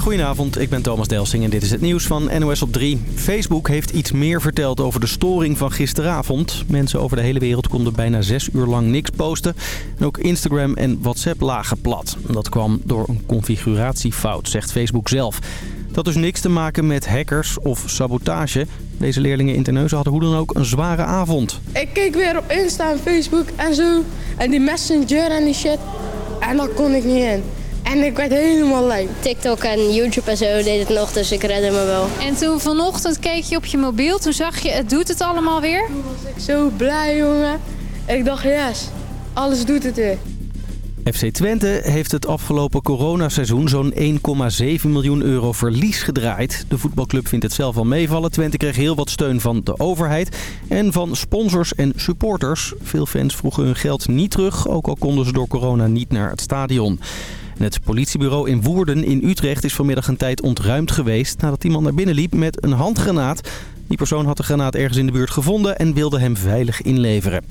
Goedenavond, ik ben Thomas Delsing en dit is het nieuws van NOS op 3. Facebook heeft iets meer verteld over de storing van gisteravond. Mensen over de hele wereld konden bijna zes uur lang niks posten. En ook Instagram en WhatsApp lagen plat. Dat kwam door een configuratiefout, zegt Facebook zelf. Dat dus niks te maken met hackers of sabotage. Deze leerlingen in Terneuzen hadden hoe dan ook een zware avond. Ik keek weer op Insta en Facebook en zo. En die Messenger en die shit. En daar kon ik niet in. En ik werd helemaal lui. TikTok en YouTube en zo deed het nog, dus ik redde me wel. En toen vanochtend keek je op je mobiel, toen zag je, het doet het allemaal weer? Toen was ik zo blij, jongen. Ik dacht, yes, alles doet het weer. FC Twente heeft het afgelopen coronaseizoen zo'n 1,7 miljoen euro verlies gedraaid. De voetbalclub vindt het zelf al meevallen. Twente kreeg heel wat steun van de overheid en van sponsors en supporters. Veel fans vroegen hun geld niet terug, ook al konden ze door corona niet naar het stadion. Het politiebureau in Woerden in Utrecht is vanmiddag een tijd ontruimd geweest... nadat iemand naar binnen liep met een handgranaat. Die persoon had de granaat ergens in de buurt gevonden en wilde hem veilig inleveren.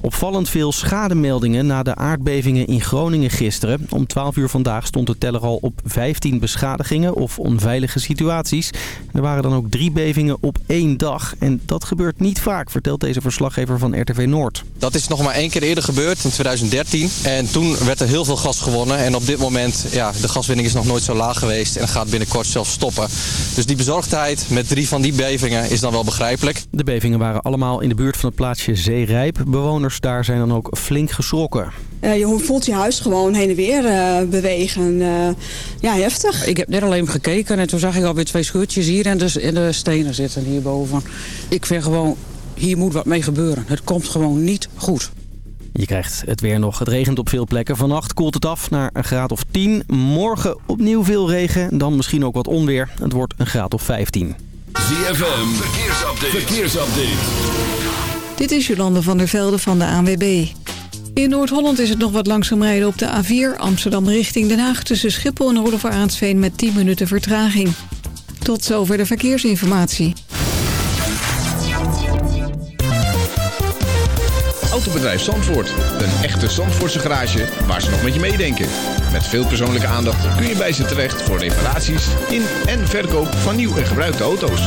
Opvallend veel schademeldingen na de aardbevingen in Groningen gisteren. Om 12 uur vandaag stond de teller al op 15 beschadigingen of onveilige situaties. Er waren dan ook drie bevingen op één dag. En dat gebeurt niet vaak, vertelt deze verslaggever van RTV Noord. Dat is nog maar één keer eerder gebeurd, in 2013. En toen werd er heel veel gas gewonnen. En op dit moment, ja, de gaswinning is nog nooit zo laag geweest. En gaat binnenkort zelfs stoppen. Dus die bezorgdheid met drie van die bevingen is dan wel begrijpelijk. De bevingen waren allemaal in de buurt van het plaatsje Zeerijp. Bewoners daar zijn dan ook flink geschrokken. Uh, je voelt je huis gewoon heen en weer uh, bewegen. Uh, ja, heftig. Ik heb net alleen gekeken en toen zag ik alweer twee scheurtjes hier en de, en de stenen zitten hierboven. Ik vind gewoon, hier moet wat mee gebeuren. Het komt gewoon niet goed. Je krijgt het weer nog. Het regent op veel plekken. Vannacht koelt het af naar een graad of 10. Morgen opnieuw veel regen. Dan misschien ook wat onweer. Het wordt een graad of 15. ZFM. Verkeersupdate. Verkeersupdate. Dit is Jolande van der Velde van de ANWB. In Noord-Holland is het nog wat langzaam rijden op de A4 Amsterdam richting Den Haag... tussen Schiphol en Rode Aansveen met 10 minuten vertraging. Tot zover de verkeersinformatie. Autobedrijf Zandvoort. Een echte Zandvoortse garage waar ze nog met je meedenken. Met veel persoonlijke aandacht kun je bij ze terecht voor reparaties in en verkoop van nieuw en gebruikte auto's.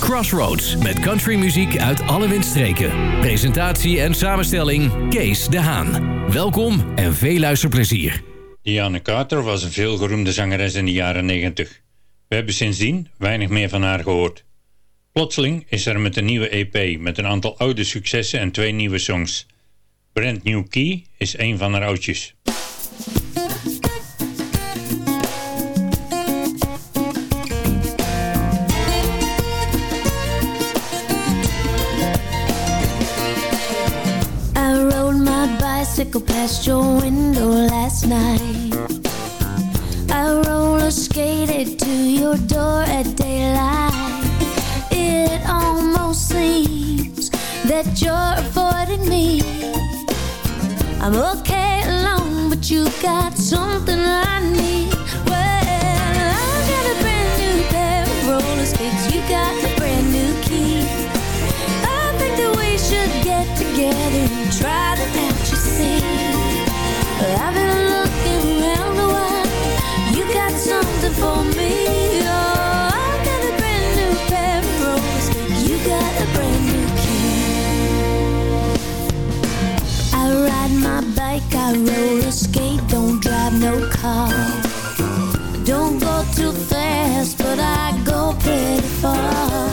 Crossroads met countrymuziek uit alle windstreken. Presentatie en samenstelling Kees de Haan. Welkom en veel luisterplezier. Diane Carter was een veelgeroemde zangeres in de jaren 90. We hebben sindsdien weinig meer van haar gehoord. Plotseling is er met een nieuwe EP met een aantal oude successen en twee nieuwe songs. Brand New Key is een van haar oudjes. Bicycle past your window last night. I roller skated to your door at daylight. It almost seems that you're avoiding me. I'm okay alone, but you got something I need. Well, I got a brand new pair of roller skates. You got don't drive no car. Don't go too fast, but I go pretty far.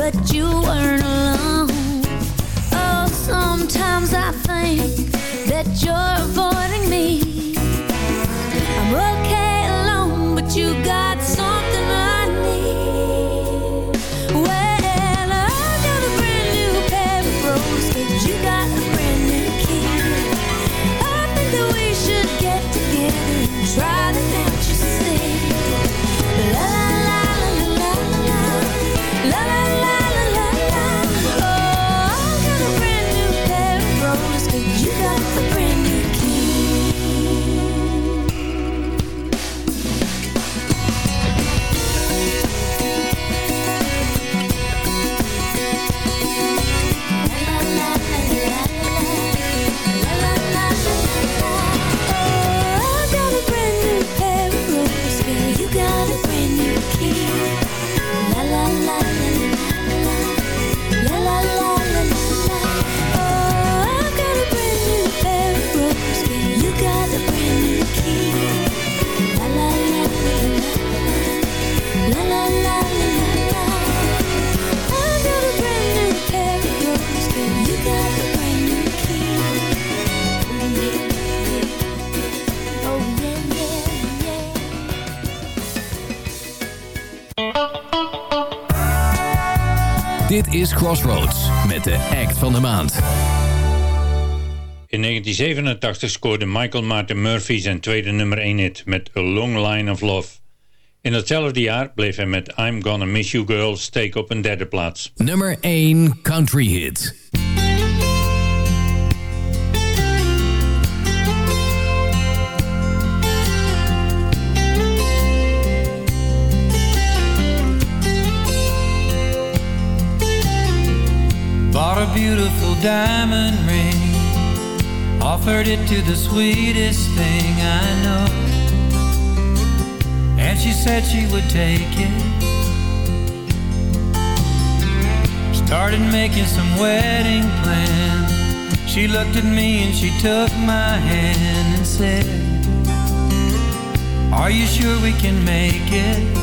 But you weren't alone. Oh, sometimes I think that you're avoiding is Crossroads met de act van de maand. In 1987 scoorde Michael Martin Murphy zijn tweede nummer 1 hit met A Long Line of Love. In datzelfde jaar bleef hij met I'm Gonna Miss You Girl steken op een derde plaats. Nummer 1 Country Hit. Diamond ring. Offered it to the sweetest thing I know. And she said she would take it. Started making some wedding plans. She looked at me and she took my hand and said Are you sure we can make it?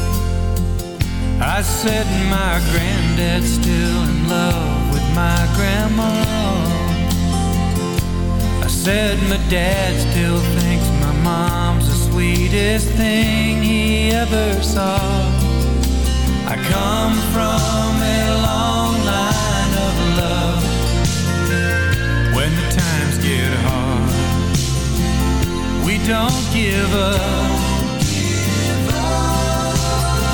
I said my granddad's still in love my grandma. I said my dad still thinks my mom's the sweetest thing he ever saw. I come from a long line of love. When the times get hard, we don't give up.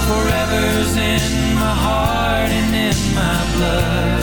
Forever's in my heart and in my blood.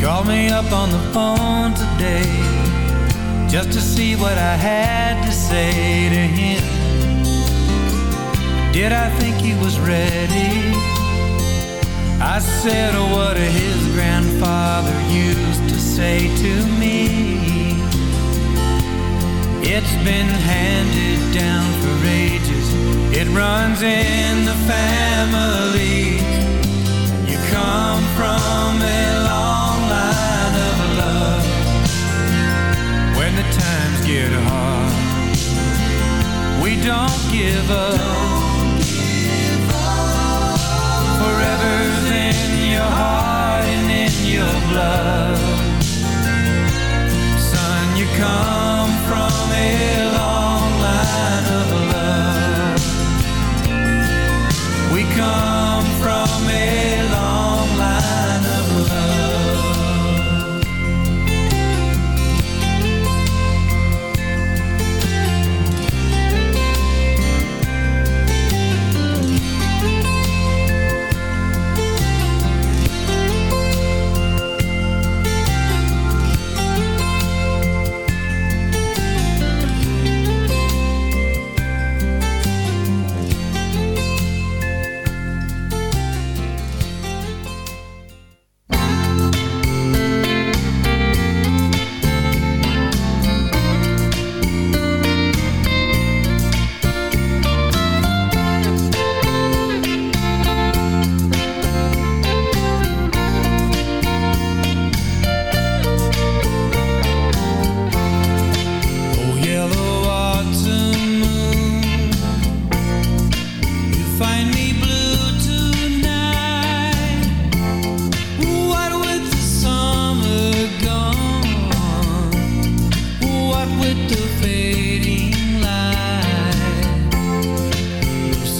called me up on the phone today just to see what I had to say to him. Did I think he was ready? I said, oh, what his grandfather used to say to me. It's been handed down for ages. It runs in the family. You come from a long get hard, we don't give up. Forever's in your heart and in your blood. Son, you come from a long line of love. We come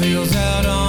sails out on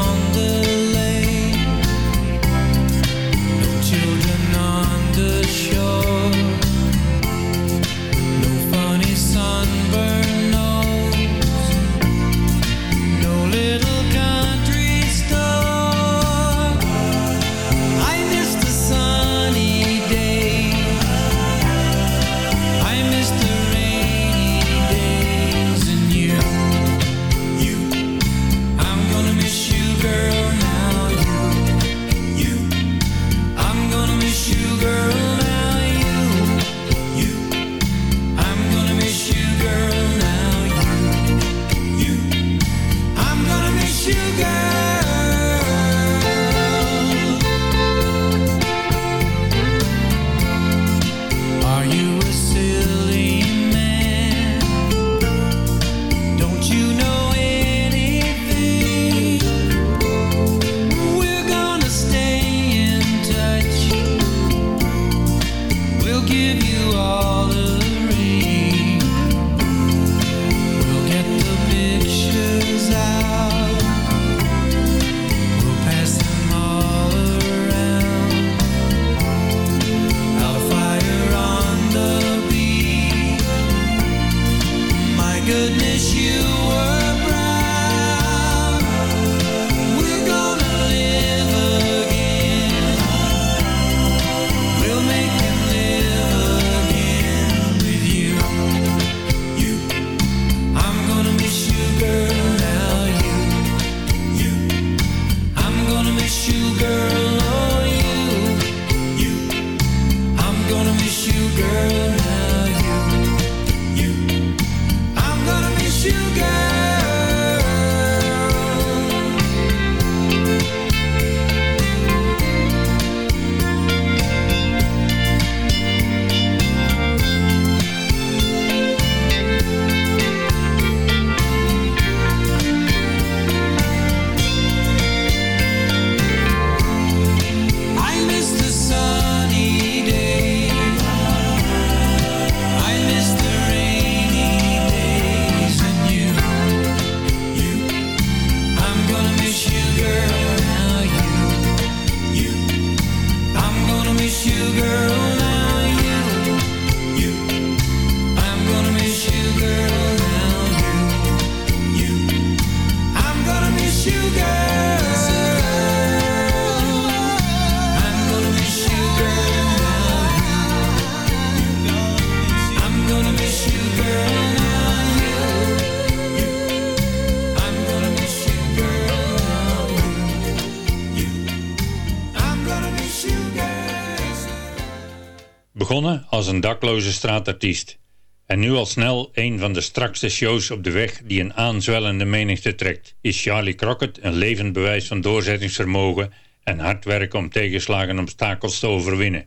als een dakloze straatartiest. En nu al snel een van de strakste shows op de weg die een aanzwellende menigte trekt, is Charlie Crockett een levend bewijs van doorzettingsvermogen en hard werken om tegenslagen en obstakels te overwinnen.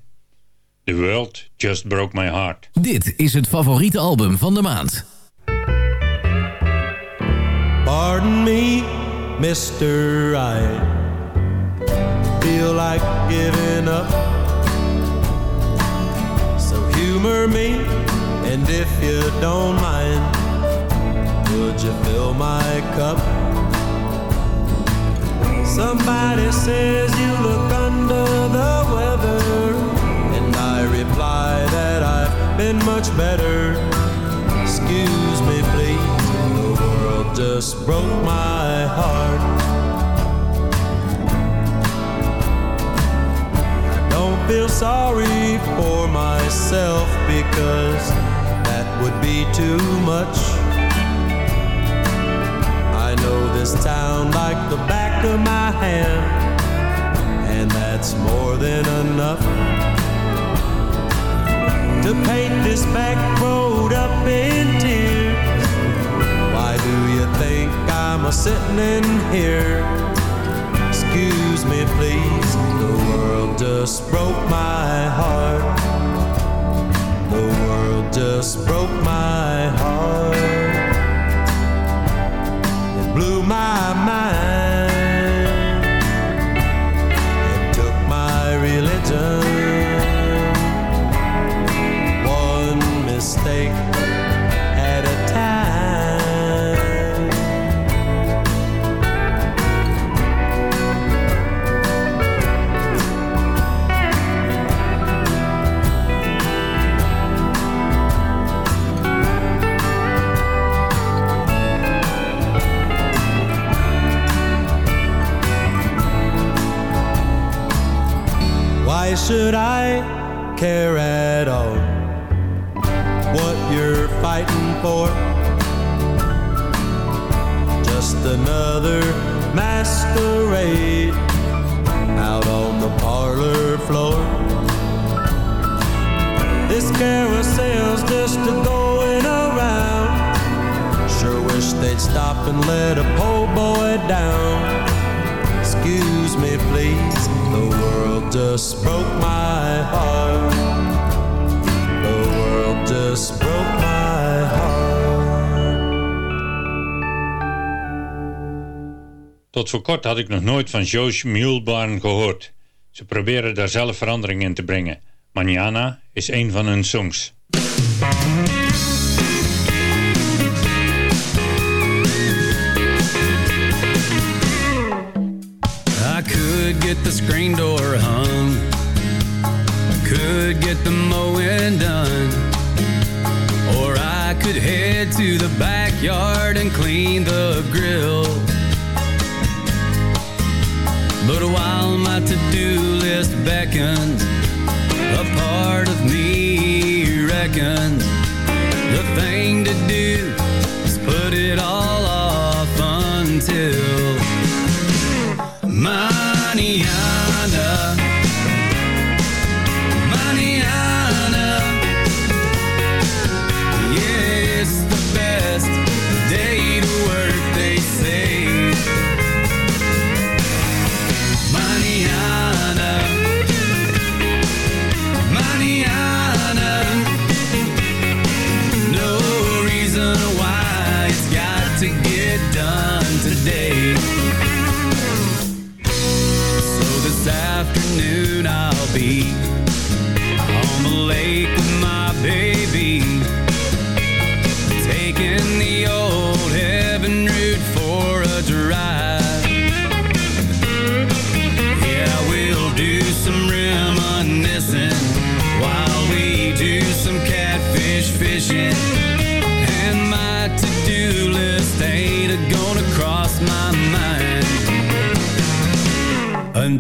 The World Just Broke My Heart. Dit is het favoriete album van de maand. Pardon me, Mr. I feel like giving up. Humor me, and if you don't mind, would you fill my cup? Somebody says you look under the weather, and I reply that I've been much better. Excuse me, please, the world just broke my heart. Feel sorry for myself because that would be too much. I know this town like the back of my hand, and that's more than enough to paint this back road up in tears. Why do you think I'm a sitting in here? Excuse me, please. The world just broke my heart. The world just broke my heart. It blew my mind. Should I care at all what you're fighting for? Just another masquerade out on the parlor floor. This carousel's just a going around. Sure wish they'd stop and let a po' boy down. Just broke my heart. The world just broke my heart. Tot voor kort had ik nog nooit van Josh Mulebarn gehoord. Ze proberen daar zelf verandering in te brengen. Manana is een van hun songs. Get the screen door hung. I could get the mowing done. Or I could head to the backyard and clean the grill. But while my to-do list beckons, a part of me reckons the thing to do is put it all Manana.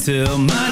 Until manana.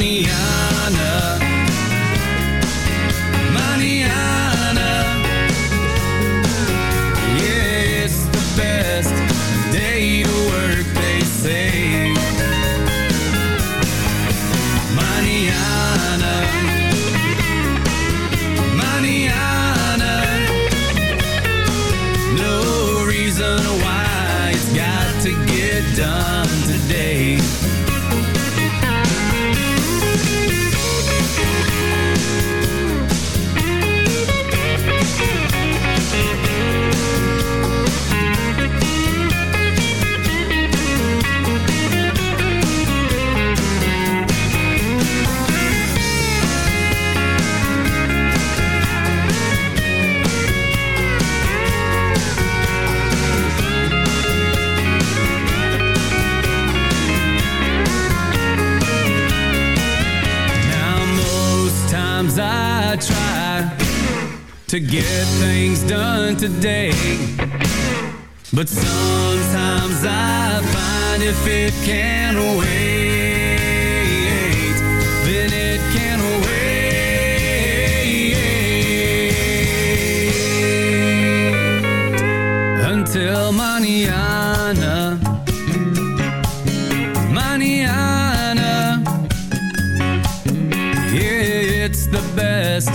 The best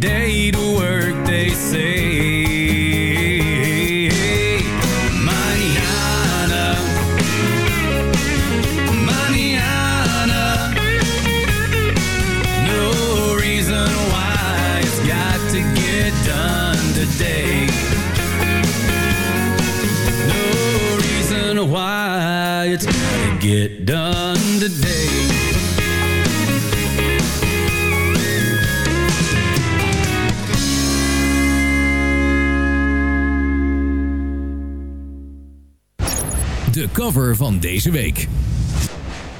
day to work, they say. Mañana, mañana. No reason why it's got to get done today. No reason why it's got to get done today. Cover van deze week.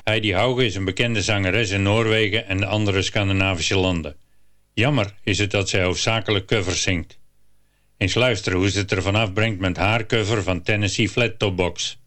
Heidi Hauge is een bekende zangeres in Noorwegen en de andere Scandinavische landen. Jammer is het dat zij hoofdzakelijk covers zingt. Eens luisteren hoe ze het ervan afbrengt met haar cover van Tennessee Flat Top Box.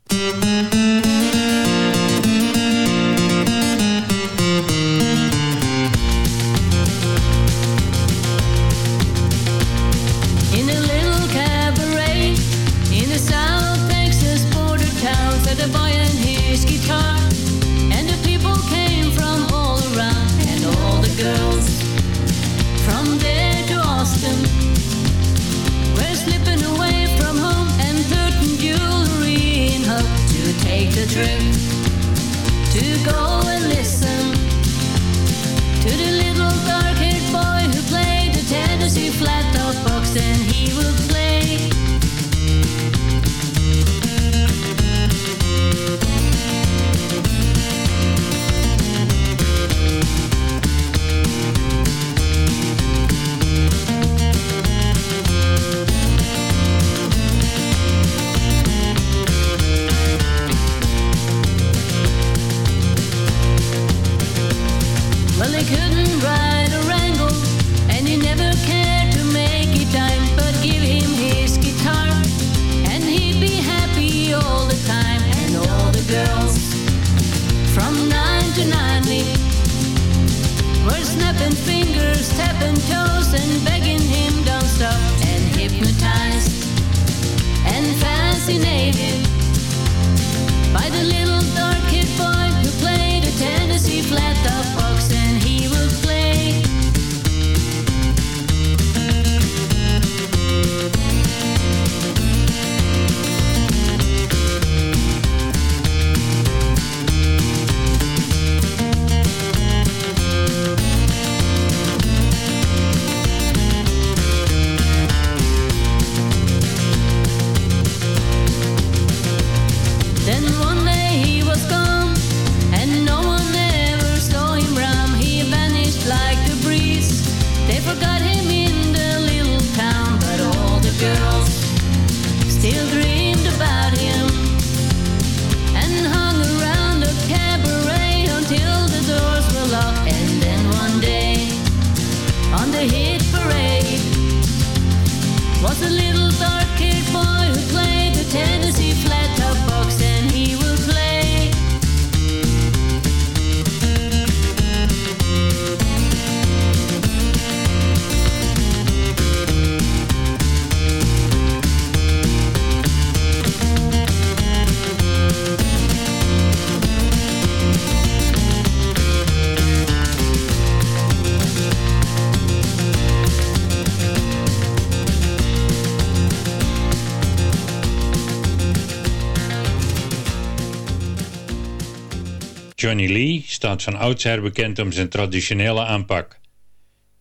Johnny Lee staat van oudsher bekend om zijn traditionele aanpak.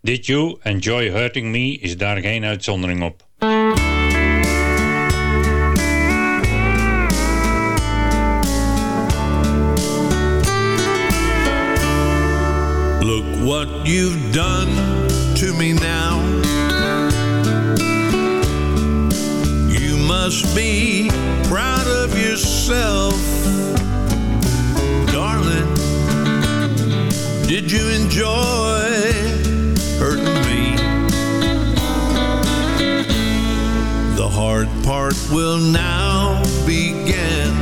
Did You Enjoy Hurting Me is daar geen uitzondering op. Look what you've done to me now. You must be proud of yourself, you enjoy hurting me? The hard part will now begin.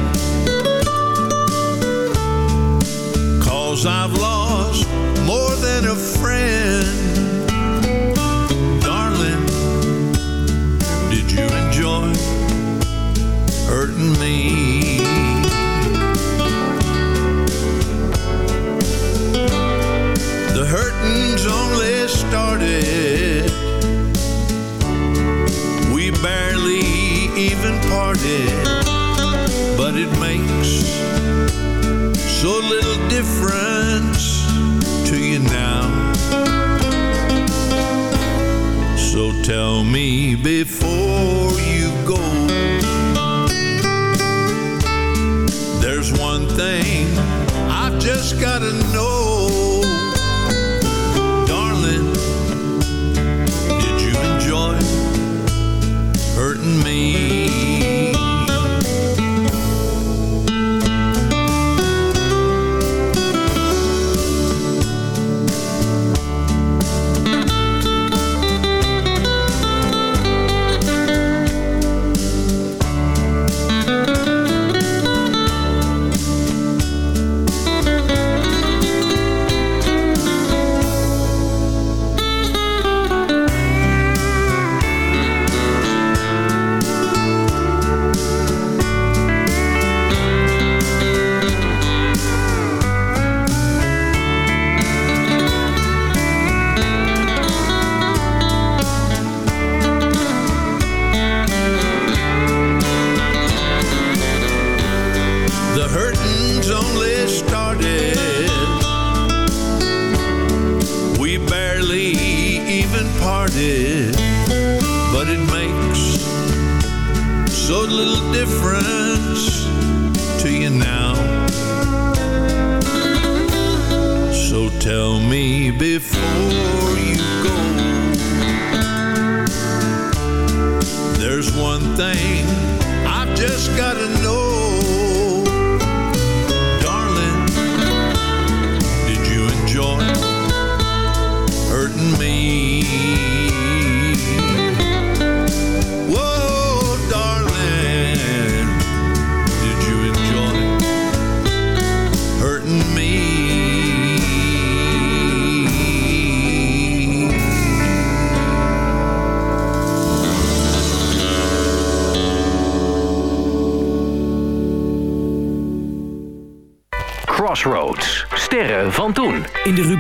Cause I've lost more than a friend. Darling, did you enjoy hurting me? Hurting's only started. We barely even parted, but it makes so little difference to you now. So tell me before you go. There's one thing I've just gotta know.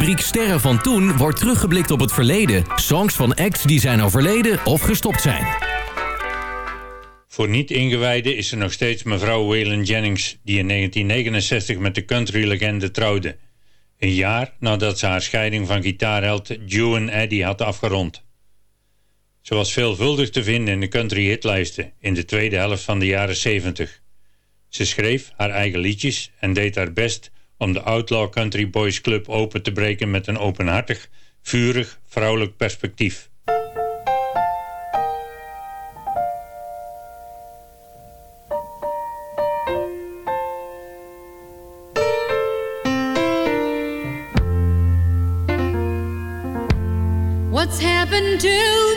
Rubriek Sterren van toen wordt teruggeblikt op het verleden. Songs van acts die zijn overleden of gestopt zijn. Voor niet-ingewijden is er nog steeds mevrouw Waylon Jennings... die in 1969 met de country-legende trouwde. Een jaar nadat ze haar scheiding van gitaarheld Joan Eddy had afgerond. Ze was veelvuldig te vinden in de country hitlijsten... in de tweede helft van de jaren 70. Ze schreef haar eigen liedjes en deed haar best... om de Outlaw Country Boys Club open te breken... met een openhartig, vurig, vrouwelijk perspectief. What's happened to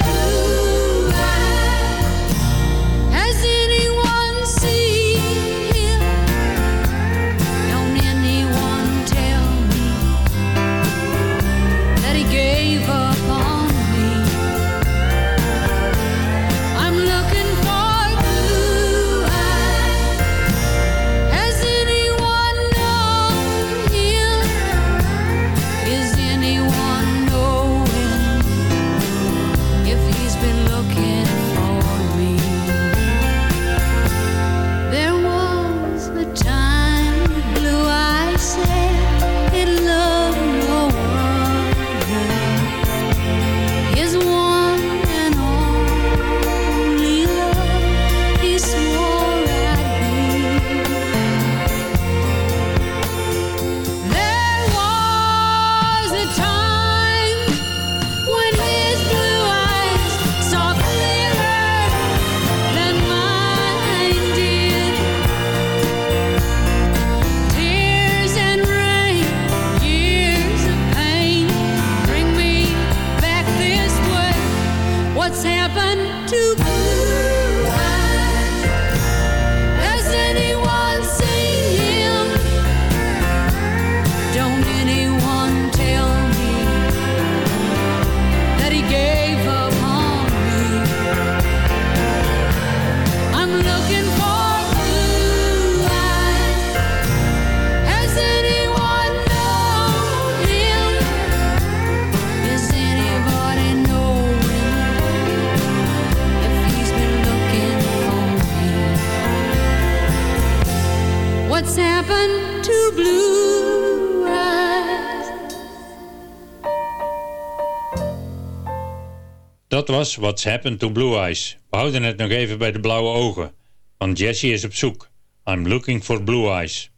What's Happened to Blue Eyes. We houden het nog even bij de blauwe ogen. Want Jessie is op zoek. I'm looking for blue eyes.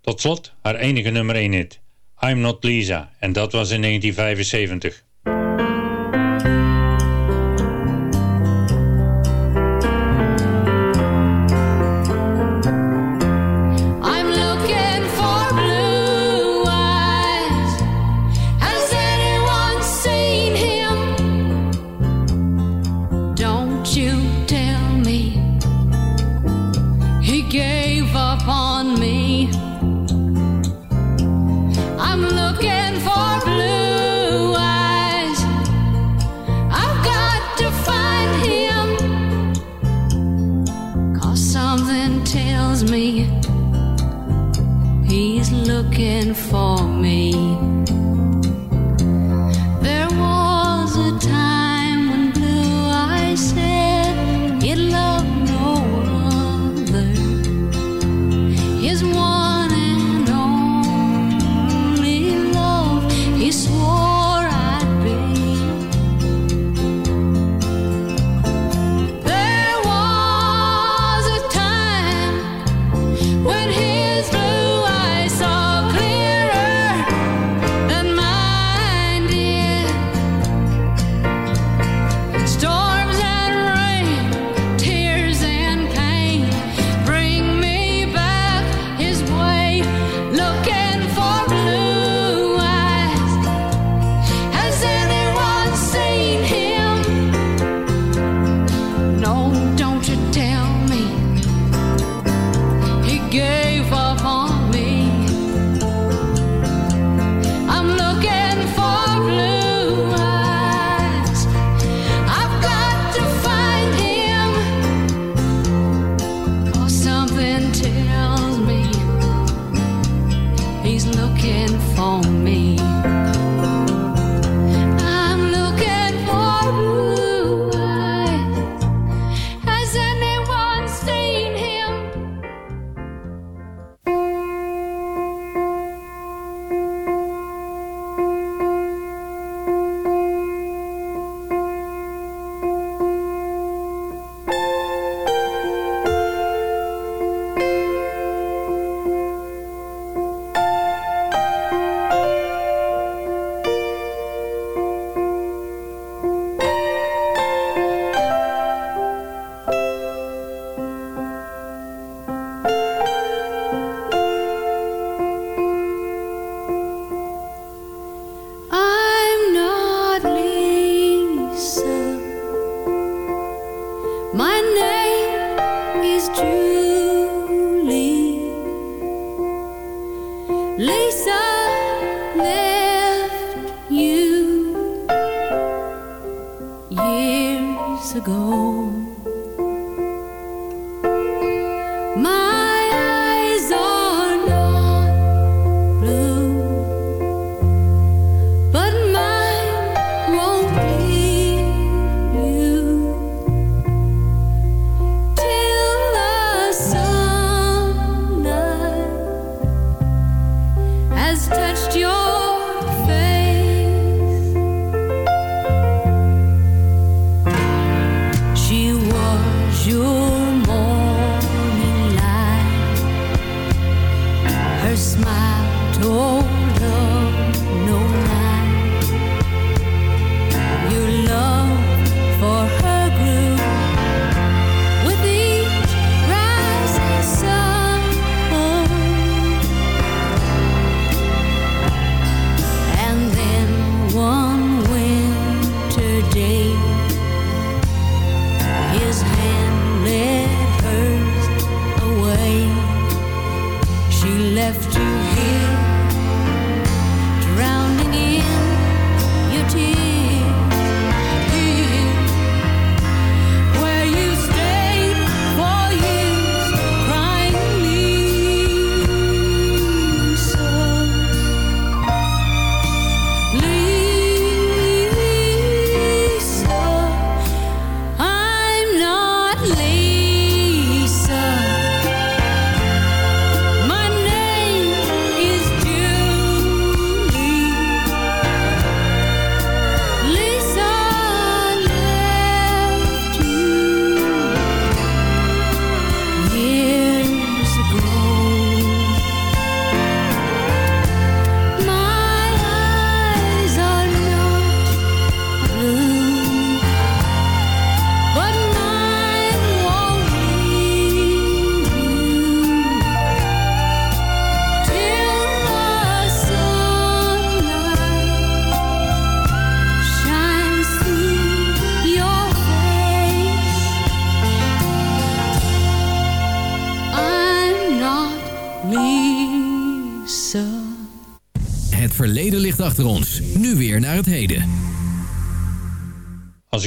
Tot slot haar enige nummer 1 hit. I'm not Lisa. En dat was in 1975.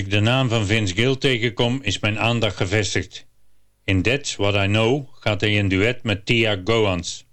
de naam van Vince Gill tegenkom is mijn aandacht gevestigd. In That's What I Know gaat hij in duet met Tia Goans.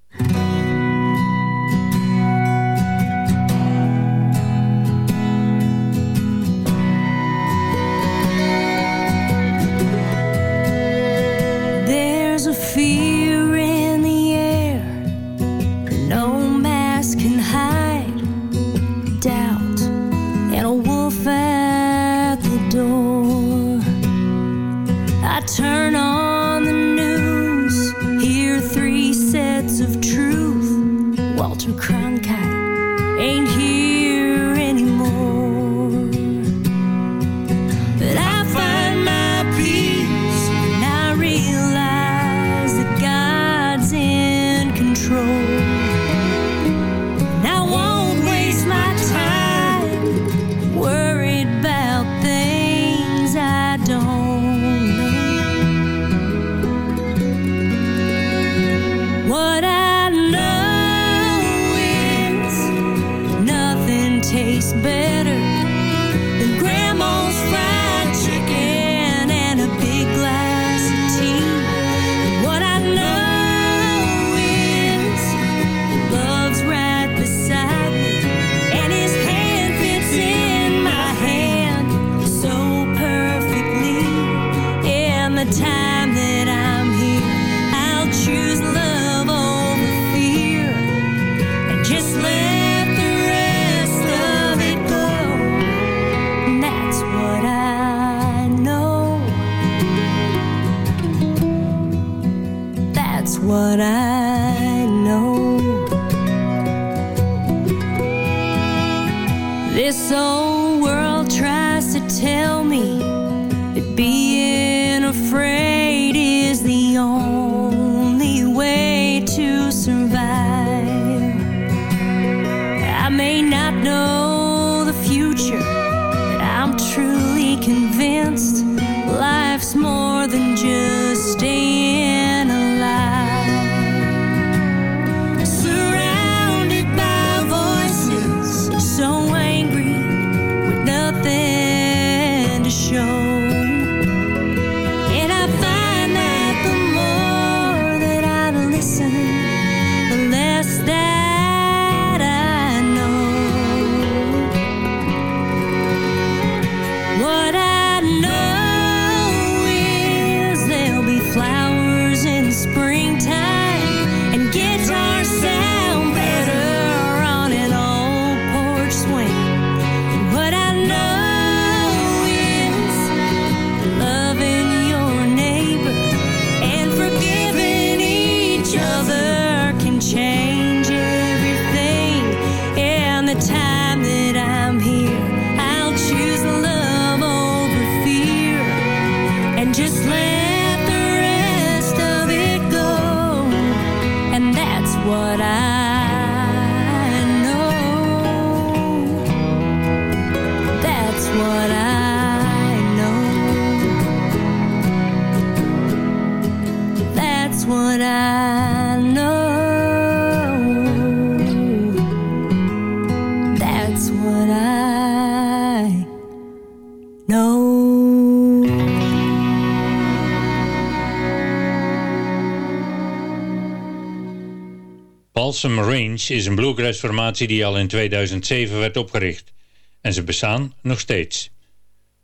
Balsam Range is een bluegrass formatie die al in 2007 werd opgericht. En ze bestaan nog steeds.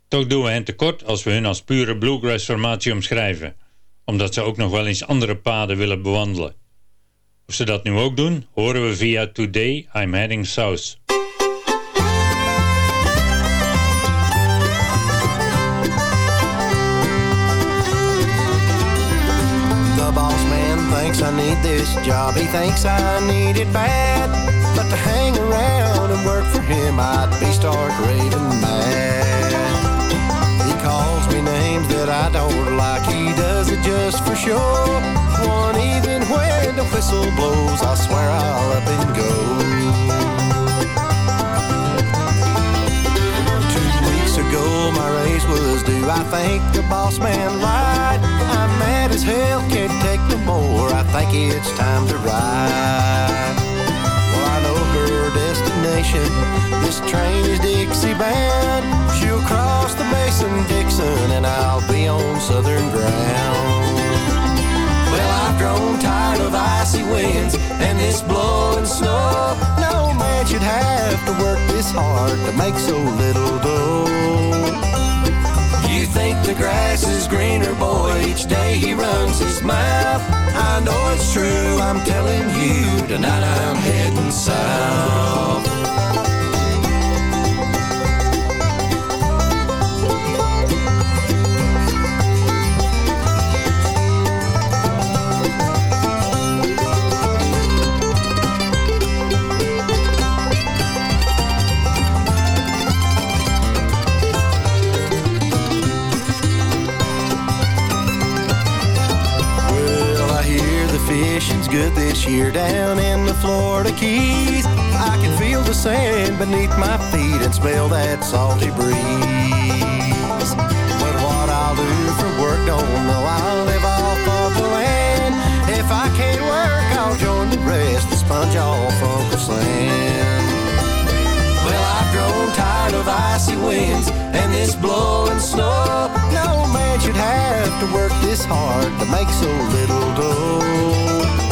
Toch doen we hen tekort als we hun als pure bluegrass formatie omschrijven. Omdat ze ook nog wel eens andere paden willen bewandelen. Of ze dat nu ook doen, horen we via Today I'm Heading South. Thinks I need this job. He thinks I need it bad. But to hang around and work for him, I'd be stark raving mad. He calls me names that I don't like. He does it just for show. One even when the whistle blows, I swear I'll up and go. Two weeks ago, my raise was due. I think the boss man lied. As hell, can't take no more. I think it's time to ride. Well, I know her destination. This train is Dixie Bound. She'll cross the Mason Dixon, and I'll be on southern ground. Well, I've grown tired of icy winds and this blowing snow. No man should have to work this hard to make so little dough. Think the grass is greener, boy, each day he runs his mouth. I know it's true, I'm telling you, tonight I'm heading south. This year down in the Florida Keys. I can feel the sand beneath my feet and smell that salty breeze. But what I'll do for work, don't know. I'll live off of the land. If I can't work, I'll join the rest and sponge off Uncle Sam. Well, I've grown tired of icy winds and this blowing snow. No man should have to work this hard to make so little dough.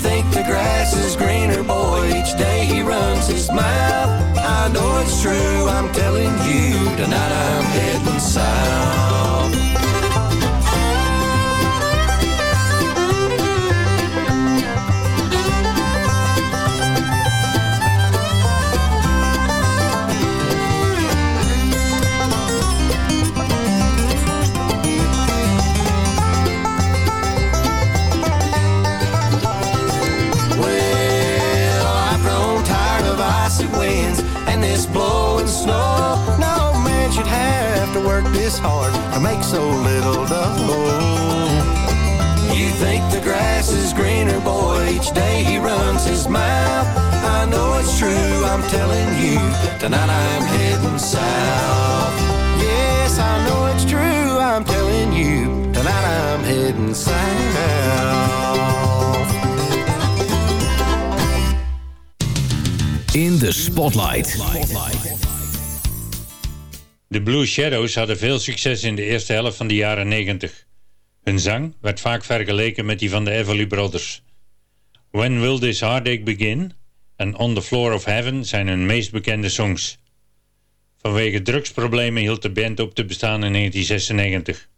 Think the grass is greener, boy, each day he runs his mouth. I know it's true, I'm telling you, tonight I'm heading south. Man should have to work this hard to make so little dough. You think the grass is greener, boy, each day he runs his mouth. I know it's true, I'm telling you, tonight I'm heading south. Yes, I know it's true, I'm telling you, tonight I'm heading south. In de Spotlight. De Blue Shadows hadden veel succes in de eerste helft van de jaren 90. Hun zang werd vaak vergeleken met die van de Everly Brothers. When Will This Heartache Begin en On the Floor of Heaven zijn hun meest bekende songs. Vanwege drugsproblemen hield de band op te bestaan in 1996.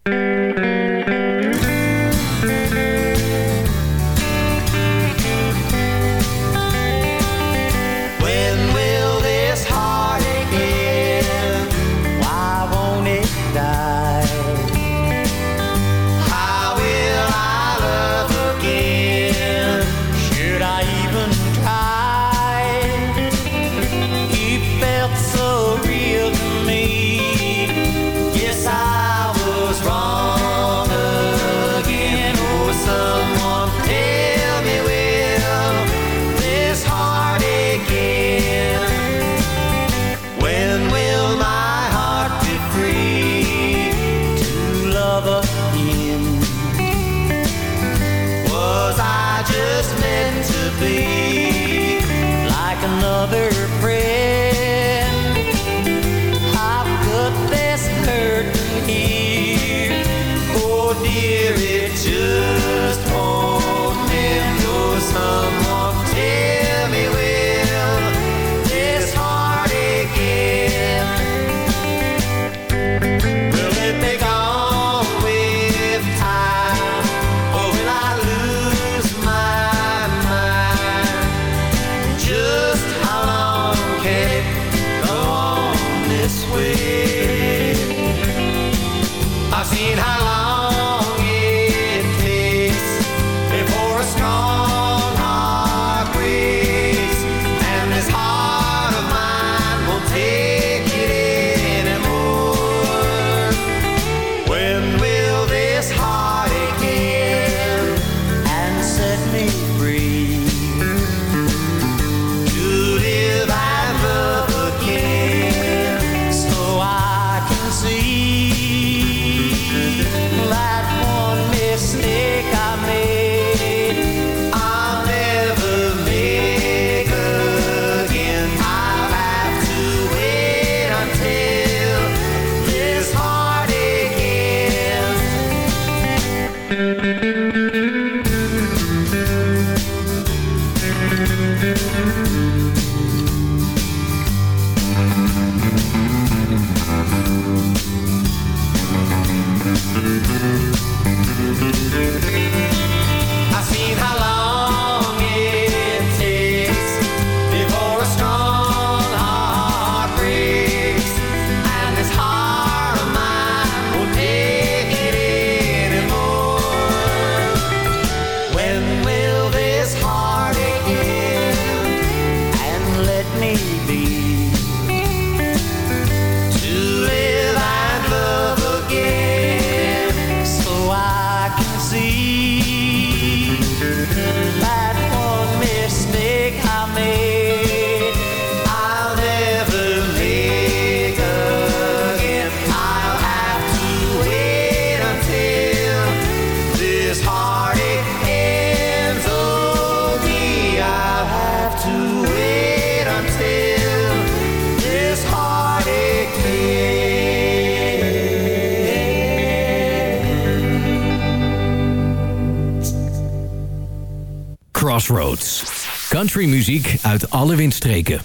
Country muziek uit alle windstreken.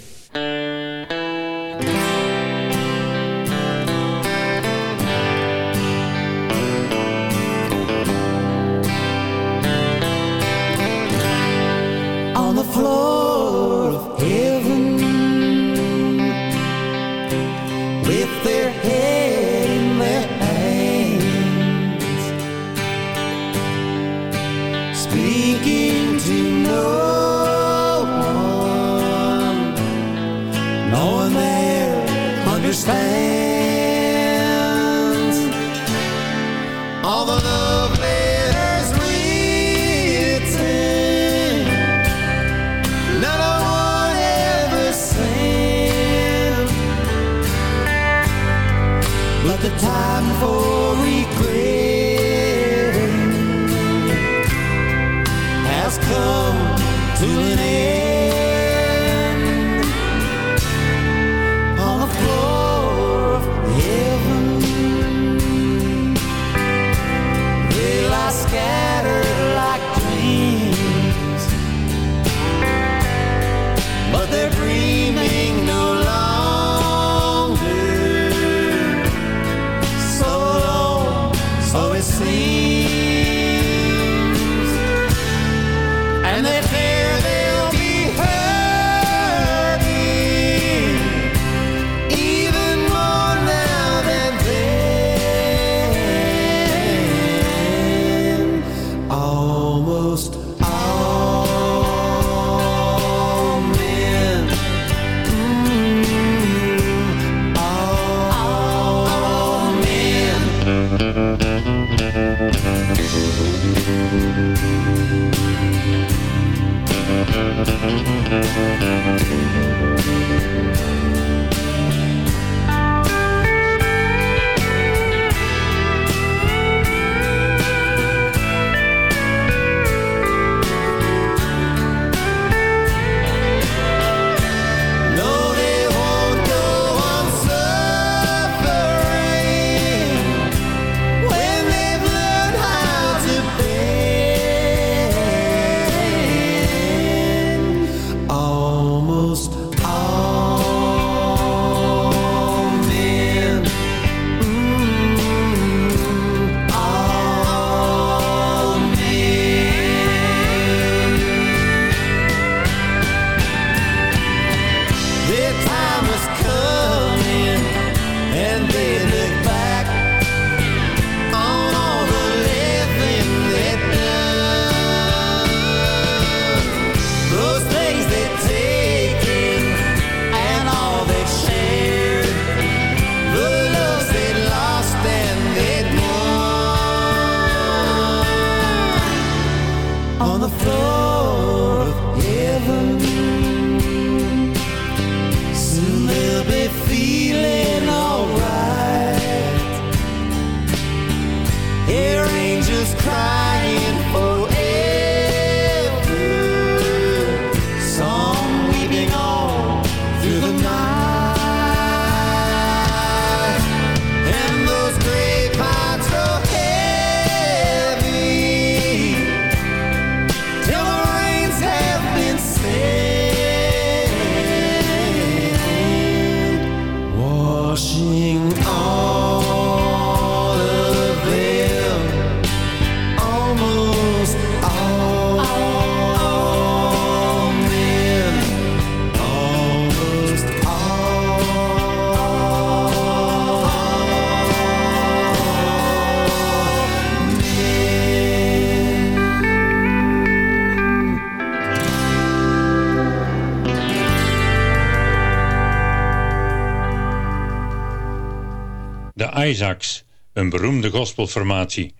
Isaacs, een beroemde gospelformatie.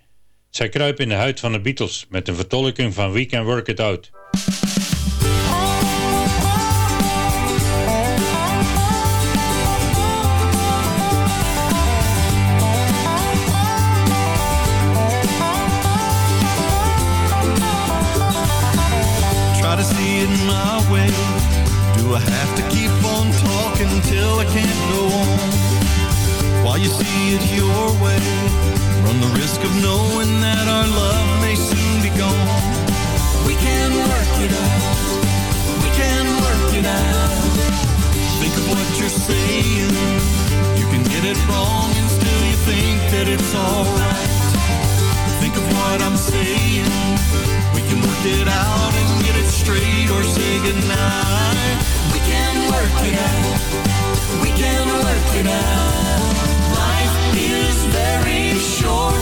Zij kruipen in de huid van de Beatles met een vertolking van We Can Work It Out. Try to see my way. Do I have to keep on talking till I can't go you see it your way, run the risk of knowing that our love may soon be gone. We can work it out. We can work it out. Think of what you're saying. You can get it wrong and still you think that it's alright. Think of what I'm saying. We can work it out and get it straight or say goodnight. We can work it out. We can work it out. Very short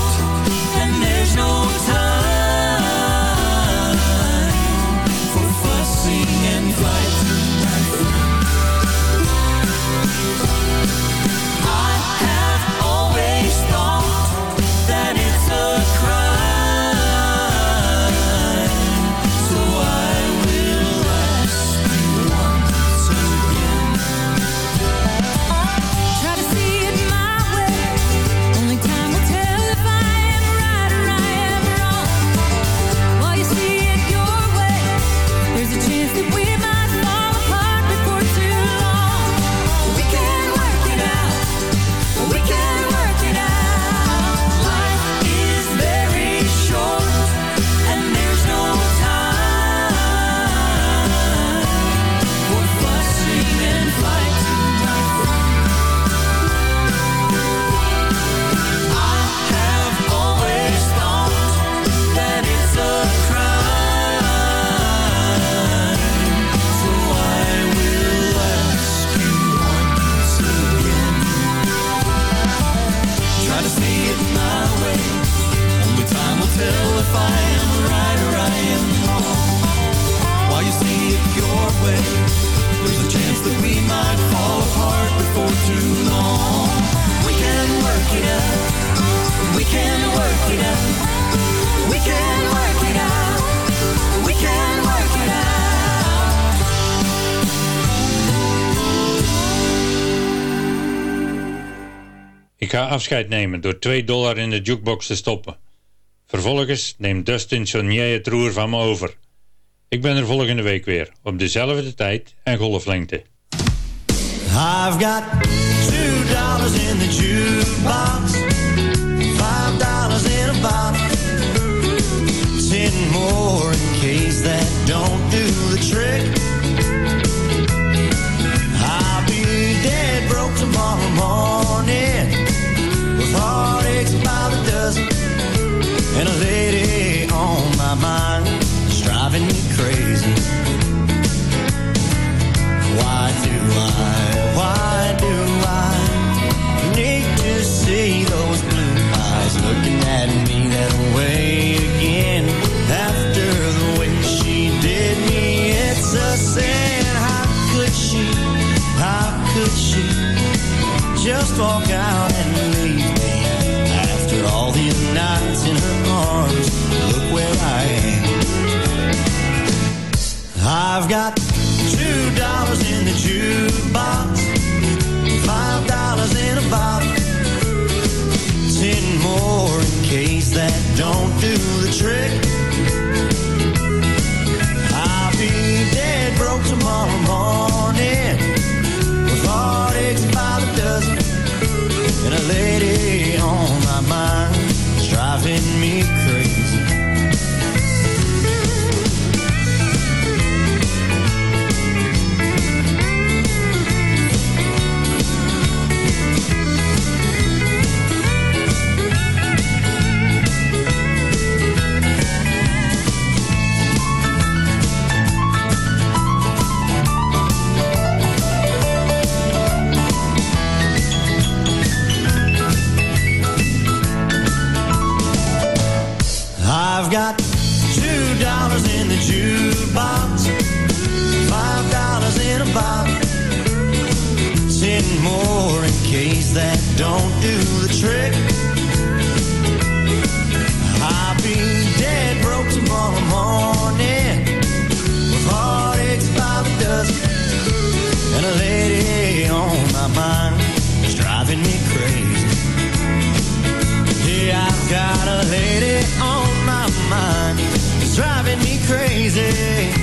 and there's no time afscheid nemen door 2 dollar in de jukebox te stoppen. Vervolgens neemt Dustin Sonier het roer van me over. Ik ben er volgende week weer, op dezelfde tijd en golflengte. I've got two dollars in the jukebox, five dollars in a box, ten more in case that don't do and a lady on my mind is driving me crazy. Why do I, why do I need to see those blue eyes looking at me that way again? After the way she did me, it's a sin. How could she, how could she just walk out and arms, look where I am. I've got easy.